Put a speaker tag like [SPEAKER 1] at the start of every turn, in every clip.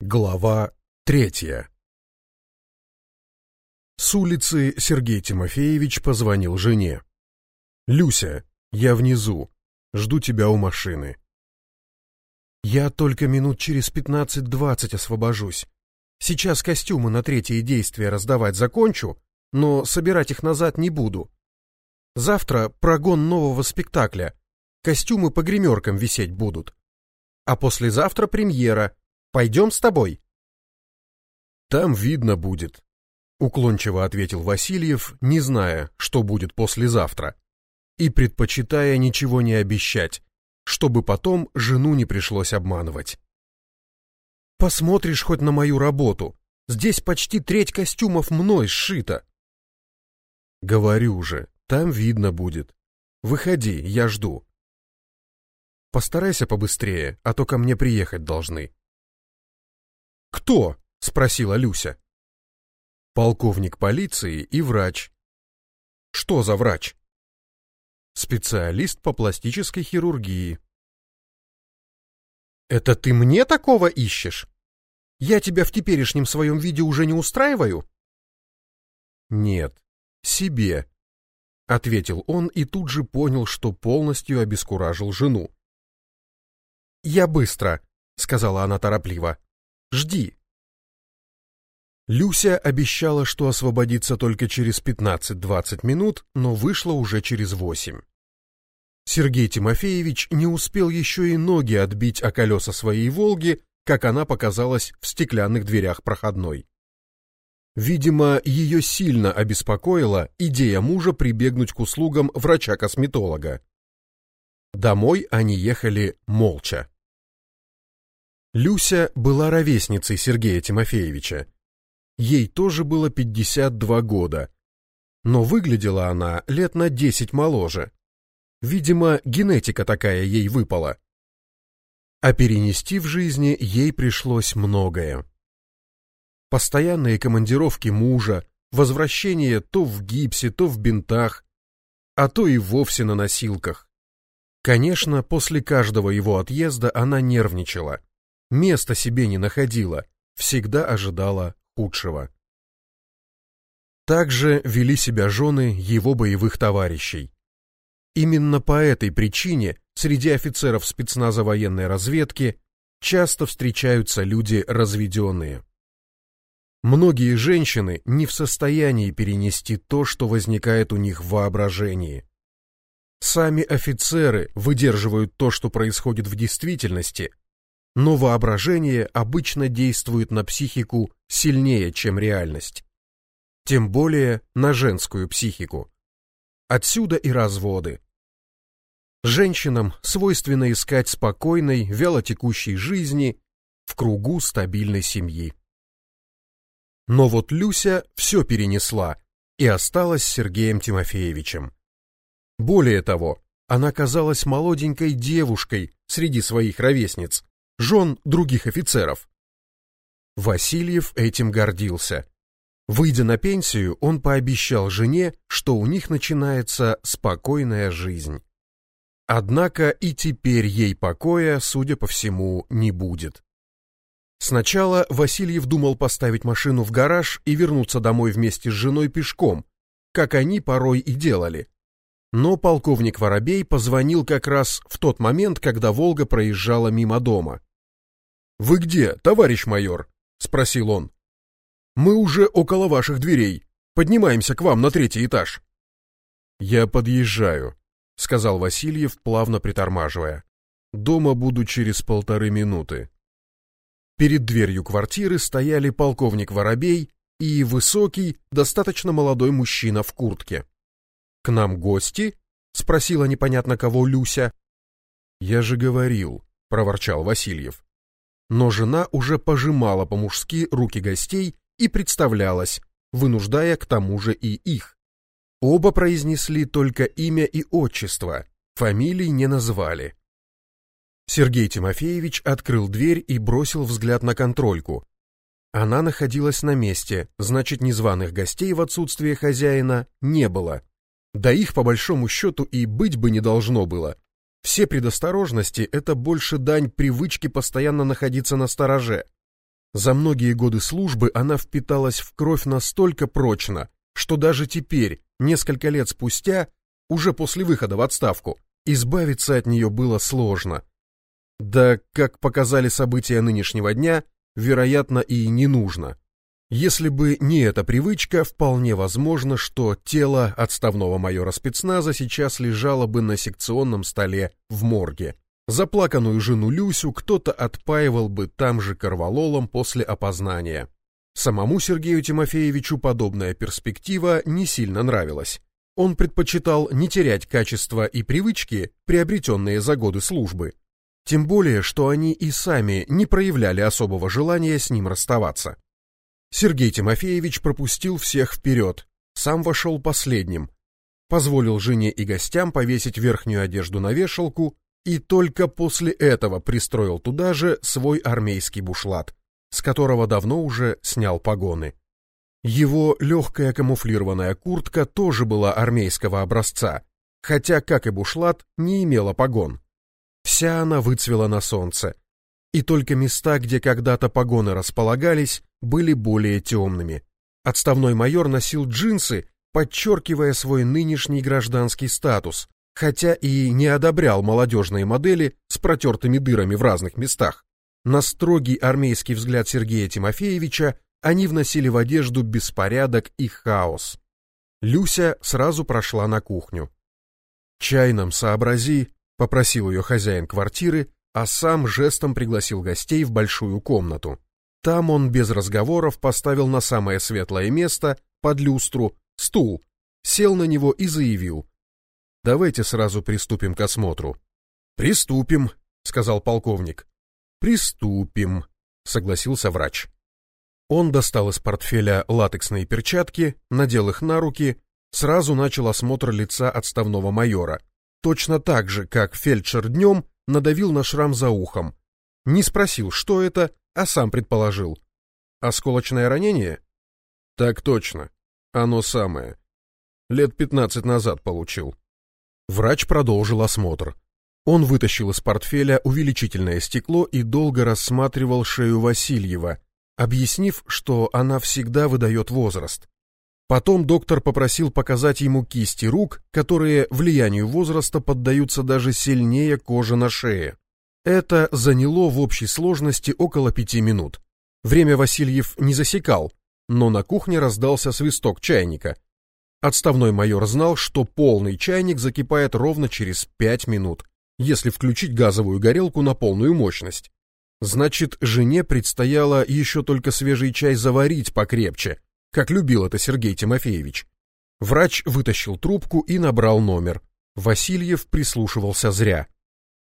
[SPEAKER 1] Глава третья С улицы Сергей Тимофеевич позвонил жене. «Люся, я внизу. Жду тебя у машины».
[SPEAKER 2] «Я только минут через пятнадцать-двадцать освобожусь. Сейчас костюмы на третье действие раздавать закончу, но собирать их назад не буду. Завтра прогон нового спектакля. Костюмы по гримеркам висеть будут. А послезавтра премьера — Пойдем с тобой?»
[SPEAKER 1] «Там видно будет», — уклончиво ответил Васильев, не зная, что будет послезавтра, и предпочитая ничего не обещать, чтобы потом жену не пришлось обманывать.
[SPEAKER 2] «Посмотришь хоть на мою работу. Здесь почти треть костюмов мной сшита».
[SPEAKER 1] «Говорю же, там видно будет. Выходи, я жду».
[SPEAKER 2] «Постарайся побыстрее, а то ко мне приехать должны».
[SPEAKER 1] «Кто?» — спросила Люся. «Полковник полиции и врач». «Что за врач?» «Специалист по пластической хирургии».
[SPEAKER 2] «Это ты мне такого ищешь? Я тебя в теперешнем своем виде уже не устраиваю?»
[SPEAKER 1] «Нет, себе», — ответил он и тут же понял, что полностью обескуражил жену.
[SPEAKER 2] «Я быстро», — сказала она торопливо. Жди.
[SPEAKER 1] Люся обещала, что освободится только через 15-20 минут, но вышла уже через 8. Сергей Тимофеевич не успел еще и ноги отбить о колеса своей «Волги», как она показалась в стеклянных дверях проходной. Видимо, ее сильно обеспокоила идея мужа прибегнуть к услугам врача-косметолога. Домой они ехали молча. Люся была ровесницей Сергея Тимофеевича. Ей тоже было 52 года, но выглядела она лет на 10 моложе. Видимо, генетика такая ей выпала. А перенести в жизни ей пришлось многое. Постоянные командировки мужа, возвращение то в гипсе, то в бинтах, а то и вовсе на носилках. Конечно, после каждого его отъезда она нервничала места себе не находила, всегда ожидала худшего. Также вели себя жены его боевых товарищей. Именно по этой причине среди офицеров спецназа военной разведки часто встречаются люди разведенные. Многие женщины не в состоянии перенести то, что возникает у них в воображении. Сами офицеры выдерживают то, что происходит в действительности, но воображение обычно действует на психику сильнее, чем реальность. Тем более на женскую психику. Отсюда и разводы. Женщинам свойственно искать спокойной, вялотекущей жизни в кругу стабильной семьи. Но вот Люся все перенесла и осталась с Сергеем Тимофеевичем. Более того, она казалась молоденькой девушкой среди своих ровесниц, жен других офицеров. Васильев этим гордился. Выйдя на пенсию, он пообещал жене, что у них начинается спокойная жизнь. Однако и теперь ей покоя, судя по всему, не будет. Сначала Васильев думал поставить машину в гараж и вернуться домой вместе с женой пешком, как они порой и делали. Но полковник Воробей позвонил как раз в тот момент, когда «Волга» проезжала мимо дома. «Вы где, товарищ майор?» — спросил он. «Мы уже около ваших дверей. Поднимаемся к вам на третий этаж». «Я подъезжаю», — сказал Васильев, плавно притормаживая. «Дома буду через полторы минуты». Перед дверью квартиры стояли полковник Воробей и высокий, достаточно молодой мужчина в куртке. «К нам гости?» — спросила непонятно кого Люся. «Я же говорил», — проворчал Васильев но жена уже пожимала по-мужски руки гостей и представлялась, вынуждая к тому же и их. Оба произнесли только имя и отчество, фамилий не назвали. Сергей Тимофеевич открыл дверь и бросил взгляд на контрольку. Она находилась на месте, значит, незваных гостей в отсутствие хозяина не было. Да их, по большому счету, и быть бы не должно было. Все предосторожности — это больше дань привычки постоянно находиться на стороже. За многие годы службы она впиталась в кровь настолько прочно, что даже теперь, несколько лет спустя, уже после выхода в отставку, избавиться от нее было сложно. Да, как показали события нынешнего дня, вероятно, и не нужно. Если бы не эта привычка, вполне возможно, что тело отставного майора спецназа сейчас лежало бы на секционном столе в морге. Заплаканную жену Люсю кто-то отпаивал бы там же корвалолом после опознания. Самому Сергею Тимофеевичу подобная перспектива не сильно нравилась. Он предпочитал не терять качества и привычки, приобретенные за годы службы. Тем более, что они и сами не проявляли особого желания с ним расставаться. Сергей Тимофеевич пропустил всех вперед, сам вошел последним, позволил жене и гостям повесить верхнюю одежду на вешалку и только после этого пристроил туда же свой армейский бушлат, с которого давно уже снял погоны. Его легкая камуфлированная куртка тоже была армейского образца, хотя, как и бушлат, не имела погон. Вся она выцвела на солнце, и только места, где когда-то погоны располагались, были более темными. Отставной майор носил джинсы, подчеркивая свой нынешний гражданский статус, хотя и не одобрял молодежные модели с протертыми дырами в разных местах. На строгий армейский взгляд Сергея Тимофеевича они вносили в одежду беспорядок и хаос. Люся сразу прошла на кухню. «Чай нам сообрази», — попросил ее хозяин квартиры, а сам жестом пригласил гостей в большую комнату. Там он без разговоров поставил на самое светлое место, под люстру, стул, сел на него и заявил. «Давайте сразу приступим к осмотру». «Приступим», — сказал полковник. «Приступим», — согласился врач. Он достал из портфеля латексные перчатки, надел их на руки, сразу начал осмотр лица отставного майора. Точно так же, как фельдшер днем надавил на шрам за ухом. Не спросил, что это, а сам предположил. Осколочное ранение? Так точно. Оно самое. Лет пятнадцать назад получил. Врач продолжил осмотр. Он вытащил из портфеля увеличительное стекло и долго рассматривал шею Васильева, объяснив, что она всегда выдает возраст. Потом доктор попросил показать ему кисти рук, которые влиянию возраста поддаются даже сильнее кожи на шее. Это заняло в общей сложности около пяти минут. Время Васильев не засекал, но на кухне раздался свисток чайника. Отставной майор знал, что полный чайник закипает ровно через пять минут, если включить газовую горелку на полную мощность. Значит, жене предстояло еще только свежий чай заварить покрепче, как любил это Сергей Тимофеевич. Врач вытащил трубку и набрал номер. Васильев прислушивался зря.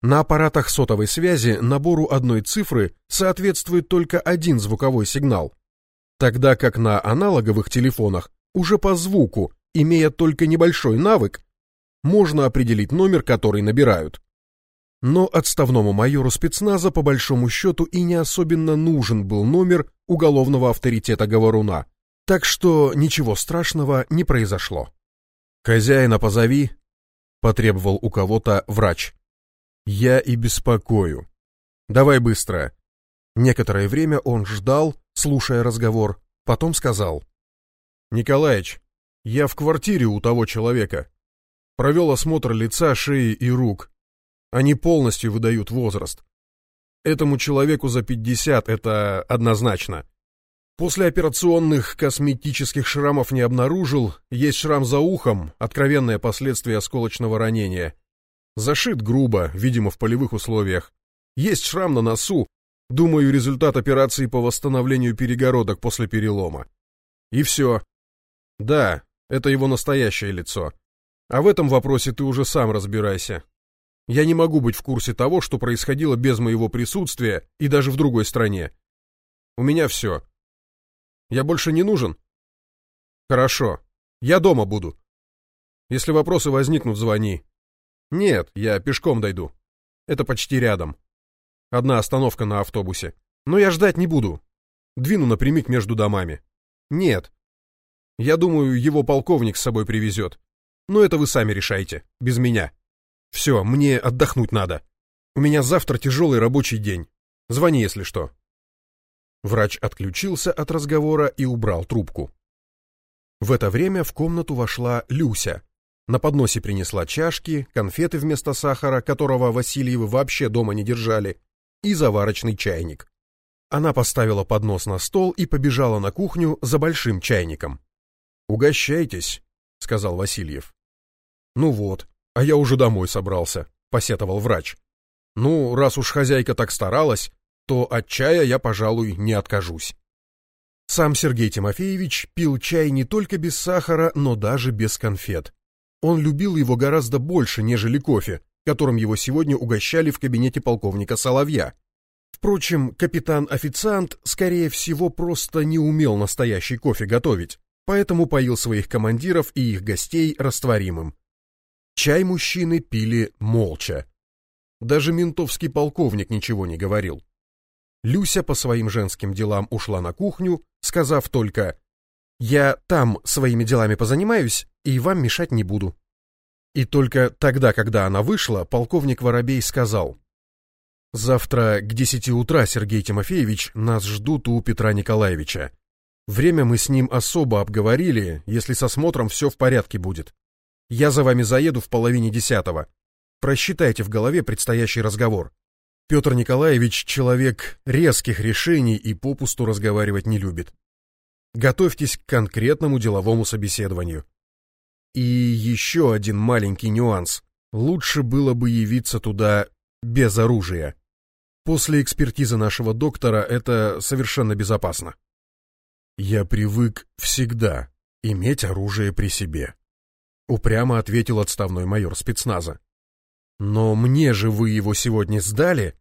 [SPEAKER 1] На аппаратах сотовой связи набору одной цифры соответствует только один звуковой сигнал, тогда как на аналоговых телефонах уже по звуку, имея только небольшой навык, можно определить номер, который набирают. Но отставному майору спецназа по большому счету и не особенно нужен был номер уголовного авторитета говоруна. Так что ничего страшного не произошло. «Хозяина позови», — потребовал у кого-то врач. «Я и беспокою. Давай быстро». Некоторое время он ждал, слушая разговор, потом сказал. «Николаич, я в квартире у того человека. Провел осмотр лица, шеи и рук. Они полностью выдают возраст. Этому человеку за пятьдесят это однозначно. После операционных косметических шрамов не обнаружил, есть шрам за ухом, откровенное последствие осколочного ранения. Зашит грубо, видимо, в полевых условиях. Есть шрам на носу, думаю, результат операции по восстановлению перегородок после перелома. И все. Да, это его настоящее лицо. А в этом вопросе ты уже сам разбирайся. Я не могу быть в курсе того, что происходило без моего присутствия и даже в другой стране. У меня все. Я больше не нужен? Хорошо. Я дома буду. Если вопросы возникнут, звони. Нет, я пешком дойду. Это почти рядом. Одна остановка на автобусе. Но я ждать не буду. Двину напрямик между домами. Нет. Я думаю, его полковник с собой привезет. Но это вы сами решайте, без меня. Все, мне отдохнуть надо. У меня завтра тяжелый рабочий день. Звони, если что. Врач отключился от разговора и убрал трубку. В это время в комнату вошла Люся. На подносе принесла чашки, конфеты вместо сахара, которого Васильевы вообще дома не держали, и заварочный чайник. Она поставила поднос на стол и побежала на кухню за большим чайником. «Угощайтесь», — сказал Васильев. «Ну вот, а я уже домой собрался», — посетовал врач. «Ну, раз уж хозяйка так старалась, то от чая я, пожалуй, не откажусь». Сам Сергей Тимофеевич пил чай не только без сахара, но даже без конфет. Он любил его гораздо больше, нежели кофе, которым его сегодня угощали в кабинете полковника Соловья. Впрочем, капитан-официант, скорее всего, просто не умел настоящий кофе готовить, поэтому поил своих командиров и их гостей растворимым. Чай мужчины пили молча. Даже ментовский полковник ничего не говорил. Люся по своим женским делам ушла на кухню, сказав только «Я там своими делами позанимаюсь и вам мешать не буду». И только тогда, когда она вышла, полковник Воробей сказал «Завтра к десяти утра, Сергей Тимофеевич, нас ждут у Петра Николаевича. Время мы с ним особо обговорили, если со смотром все в порядке будет. Я за вами заеду в половине десятого. Просчитайте в голове предстоящий разговор. Петр Николаевич человек резких решений и попусту разговаривать не любит. Готовьтесь к конкретному деловому собеседованию. И еще один маленький нюанс. Лучше было бы явиться туда без оружия. После экспертизы нашего доктора это совершенно безопасно. Я привык всегда иметь оружие при себе. Упрямо ответил отставной майор спецназа. Но мне же вы его сегодня сдали.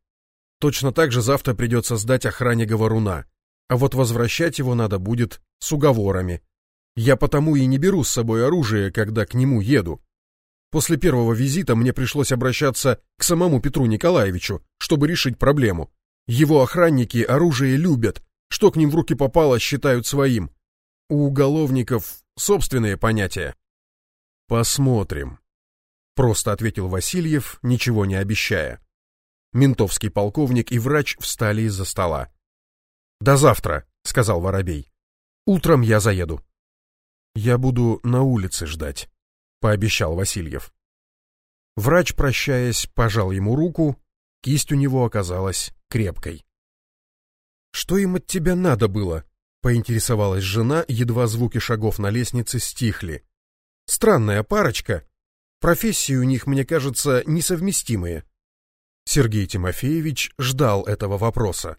[SPEAKER 1] Точно так же завтра придется сдать охране говоруна. А вот возвращать его надо будет с уговорами. Я потому и не беру с собой оружие, когда к нему еду. После первого визита мне пришлось обращаться к самому Петру Николаевичу, чтобы решить проблему. Его охранники оружие любят, что к ним в руки попало, считают своим. У уголовников собственные понятия. Посмотрим. Просто ответил Васильев, ничего не обещая. Ментовский полковник и врач встали из-за стола. «До завтра», — сказал Воробей. «Утром я заеду». «Я буду на улице ждать», — пообещал Васильев. Врач, прощаясь, пожал ему руку, кисть у него оказалась крепкой. «Что им от тебя надо было?» — поинтересовалась жена, едва звуки шагов на лестнице стихли. «Странная парочка, Профессии у них, мне кажется, несовместимые. Сергей Тимофеевич ждал этого вопроса.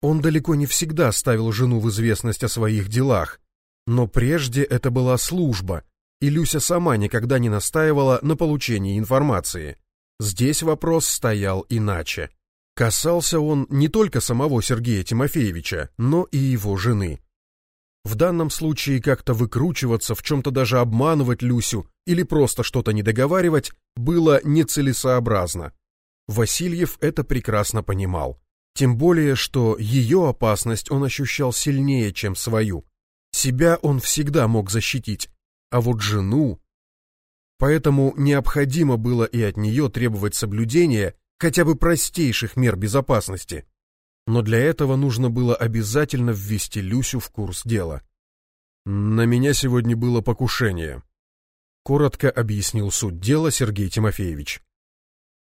[SPEAKER 1] Он далеко не всегда ставил жену в известность о своих делах, но прежде это была служба, и Люся сама никогда не настаивала на получении информации. Здесь вопрос стоял иначе. Касался он не только самого Сергея Тимофеевича, но и его жены. В данном случае как-то выкручиваться, в чем-то даже обманывать Люсю или просто что-то недоговаривать было нецелесообразно. Васильев это прекрасно понимал. Тем более, что ее опасность он ощущал сильнее, чем свою. Себя он всегда мог защитить, а вот жену... Поэтому необходимо было и от нее требовать соблюдения хотя бы простейших мер безопасности. Но для этого нужно было обязательно ввести Люсю в курс дела. «На меня сегодня было покушение», — коротко объяснил суть дела Сергей Тимофеевич.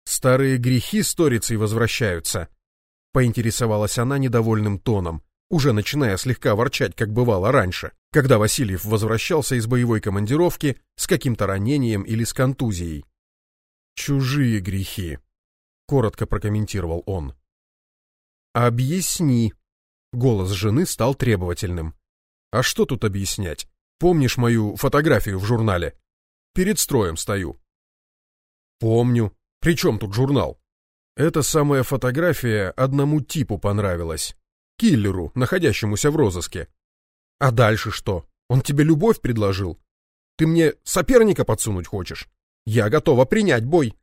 [SPEAKER 1] «Старые грехи сторицей возвращаются», — поинтересовалась она недовольным тоном, уже начиная слегка ворчать, как бывало раньше, когда Васильев возвращался из боевой командировки с каким-то ранением или с контузией. «Чужие грехи», — коротко прокомментировал он. «Объясни». Голос жены стал требовательным. «А что тут объяснять? Помнишь мою фотографию в журнале? Перед строем стою». «Помню. При чем тут журнал?» Эта самая фотография одному типу понравилась. Киллеру, находящемуся в розыске. А дальше что? Он тебе любовь предложил? Ты мне соперника подсунуть хочешь? Я готова принять бой.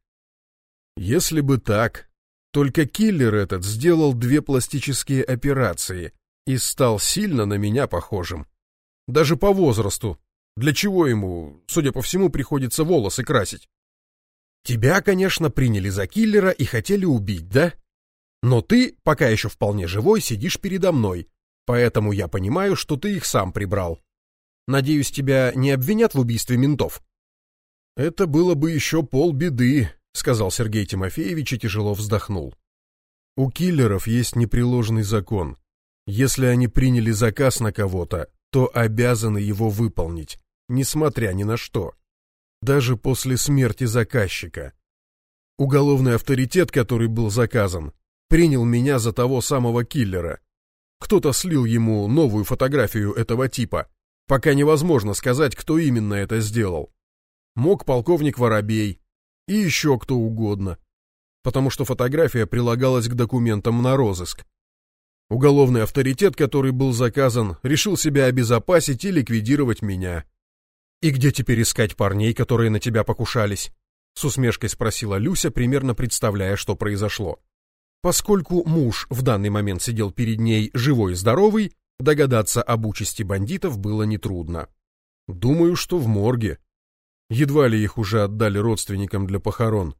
[SPEAKER 1] Если бы так, только киллер этот сделал две пластические операции и стал сильно на меня похожим. Даже по возрасту. Для чего ему, судя по всему, приходится волосы красить? Тебя, конечно, приняли за киллера и хотели убить, да? Но ты, пока еще вполне живой, сидишь передо мной, Поэтому я понимаю, что ты их сам прибрал. Надеюсь, тебя не обвинят в убийстве ментов? Это было бы еще полбеды, сказал Сергей Тимофеевич и тяжело вздохнул. У киллеров есть непреложный закон. Если они приняли заказ на кого-то, то обязаны его выполнить, несмотря ни на что. Даже после смерти заказчика. Уголовный авторитет, который был заказан, принял меня за того самого киллера. Кто-то слил ему новую фотографию этого типа, пока невозможно сказать, кто именно это сделал. Мог полковник Воробей и еще кто угодно, потому что фотография прилагалась к документам на розыск. Уголовный авторитет, который был заказан, решил себя обезопасить и ликвидировать меня. «И где теперь искать парней, которые на тебя покушались?» С усмешкой спросила Люся, примерно представляя, что произошло. Поскольку муж в данный момент сидел перед ней живой и здоровый, догадаться об участи бандитов было нетрудно. Думаю, что в морге. Едва ли их уже отдали родственникам для похорон.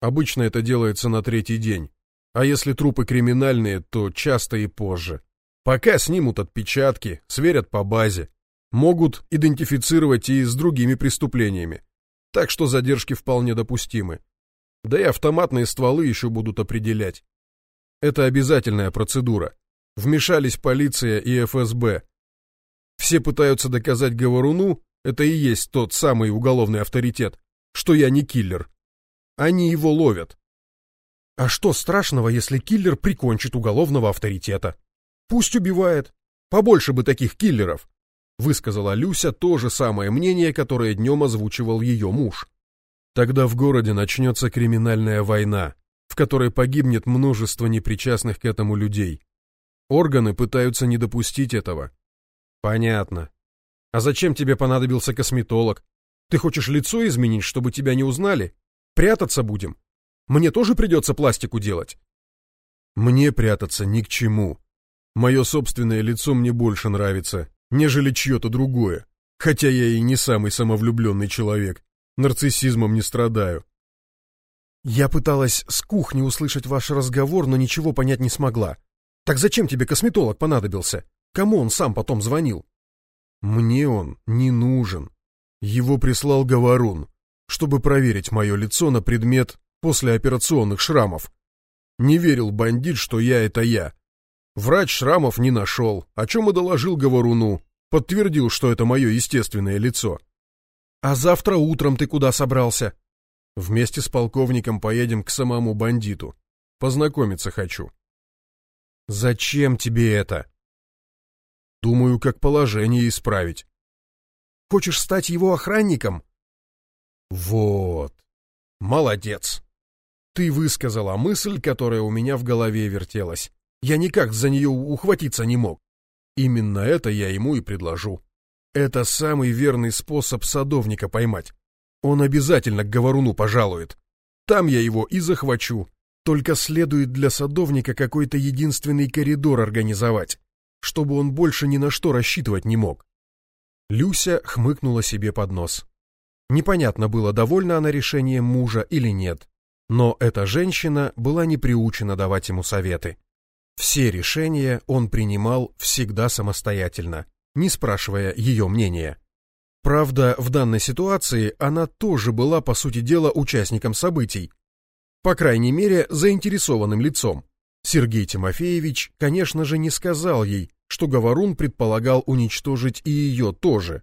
[SPEAKER 1] Обычно это делается на третий день. А если трупы криминальные, то часто и позже. Пока снимут отпечатки, сверят по базе. Могут идентифицировать и с другими преступлениями. Так что задержки вполне допустимы. Да и автоматные стволы еще будут определять. Это обязательная процедура. Вмешались полиция и ФСБ. Все пытаются доказать Говоруну, это и есть тот самый уголовный авторитет, что я не киллер. Они его ловят. А что страшного, если киллер прикончит уголовного авторитета? Пусть убивает. Побольше бы таких киллеров. Высказала Люся то же самое мнение, которое днем озвучивал ее муж. Тогда в городе начнется криминальная война, в которой погибнет множество непричастных к этому людей. Органы пытаются не допустить этого. Понятно. А зачем тебе понадобился косметолог? Ты хочешь лицо изменить, чтобы тебя не узнали? Прятаться будем? Мне тоже придется пластику делать? Мне прятаться ни к чему. Мое собственное лицо мне больше нравится, нежели чье-то другое, хотя я и не самый самовлюбленный человек нарциссизмом не страдаю. Я пыталась с кухни услышать ваш разговор, но ничего понять не смогла. Так зачем тебе косметолог понадобился? Кому он сам потом звонил? Мне он не нужен. Его прислал Говорун, чтобы проверить мое лицо на предмет послеоперационных шрамов. Не верил бандит, что я — это я. Врач шрамов не нашел, о чем и доложил Говоруну. Подтвердил, что это мое естественное лицо. А завтра утром ты куда собрался? Вместе с полковником поедем к самому бандиту. Познакомиться хочу. Зачем тебе это? Думаю, как положение исправить. Хочешь стать его охранником? Вот. Молодец. Ты высказала мысль, которая у меня в голове вертелась. Я никак за нее ухватиться не мог. Именно это я ему и предложу. Это самый верный способ садовника поймать. Он обязательно к говоруну пожалует. Там я его и захвачу. Только следует для садовника какой-то единственный коридор организовать, чтобы он больше ни на что рассчитывать не мог. Люся хмыкнула себе под нос. Непонятно было, довольна она решением мужа или нет, но эта женщина была не приучена давать ему советы. Все решения он принимал всегда самостоятельно не спрашивая ее мнения. Правда, в данной ситуации она тоже была, по сути дела, участником событий. По крайней мере, заинтересованным лицом. Сергей Тимофеевич, конечно же, не сказал ей, что Говорун предполагал уничтожить и ее тоже.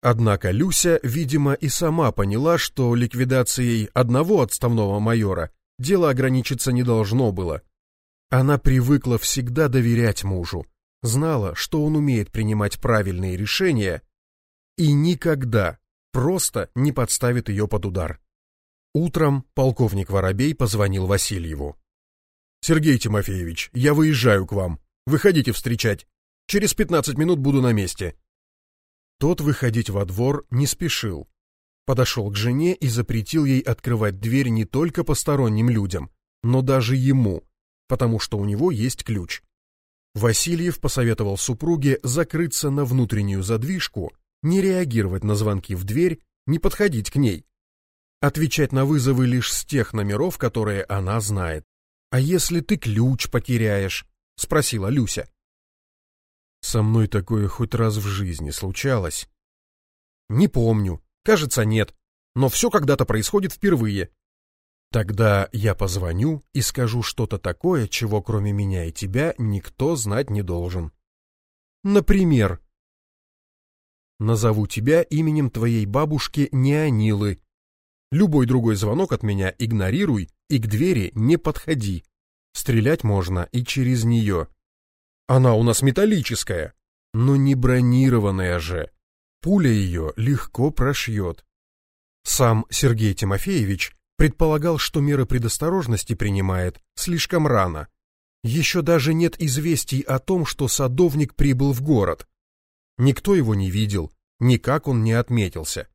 [SPEAKER 1] Однако Люся, видимо, и сама поняла, что ликвидацией одного отставного майора дело ограничиться не должно было. Она привыкла всегда доверять мужу, знала, что он умеет принимать правильные решения и никогда просто не подставит ее под удар. Утром полковник Воробей позвонил Васильеву. «Сергей Тимофеевич, я выезжаю к вам. Выходите встречать. Через пятнадцать минут буду на месте». Тот выходить во двор не спешил. Подошел к жене и запретил ей открывать дверь не только посторонним людям, но даже ему, потому что у него есть ключ. Васильев посоветовал супруге закрыться на внутреннюю задвижку, не реагировать на звонки в дверь, не подходить к ней. Отвечать на вызовы лишь с тех номеров, которые она знает. «А если ты ключ потеряешь?» — спросила Люся. Со мной такое хоть раз в жизни случалось?
[SPEAKER 2] Не помню. Кажется, нет. Но все когда-то происходит впервые.
[SPEAKER 1] Тогда я позвоню и скажу что-то такое, чего кроме меня и тебя никто знать не должен.
[SPEAKER 2] Например,
[SPEAKER 1] назову тебя именем твоей бабушки Неонилы. Любой другой звонок от меня игнорируй и к двери не подходи. Стрелять можно и через нее.
[SPEAKER 2] Она у нас металлическая.
[SPEAKER 1] Но не бронированная же. Пуля ее легко прошьет. Сам Сергей Тимофеевич предполагал, что меры предосторожности принимает слишком рано. Еще даже нет известий о том, что садовник прибыл в город. Никто его не видел, никак он не отметился.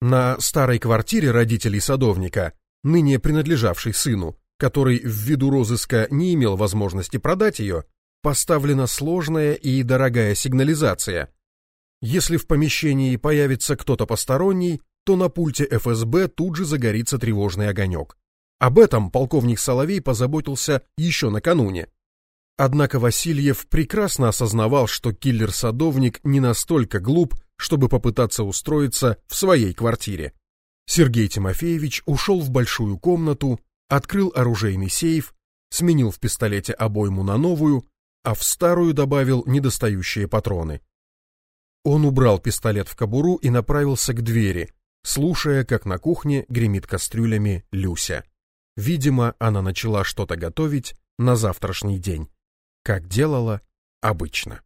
[SPEAKER 1] На старой квартире родителей садовника, ныне принадлежавшей сыну, который ввиду розыска не имел возможности продать ее, поставлена сложная и дорогая сигнализация. Если в помещении появится кто-то посторонний, то на пульте ФСБ тут же загорится тревожный огонек. Об этом полковник Соловей позаботился еще накануне. Однако Васильев прекрасно осознавал, что киллер-садовник не настолько глуп, чтобы попытаться устроиться в своей квартире. Сергей Тимофеевич ушел в большую комнату, открыл оружейный сейф, сменил в пистолете обойму на новую, а в старую добавил недостающие патроны. Он убрал пистолет в кобуру и направился к двери, слушая, как на кухне гремит кастрюлями Люся. Видимо, она начала что-то готовить на завтрашний день как делала обычно.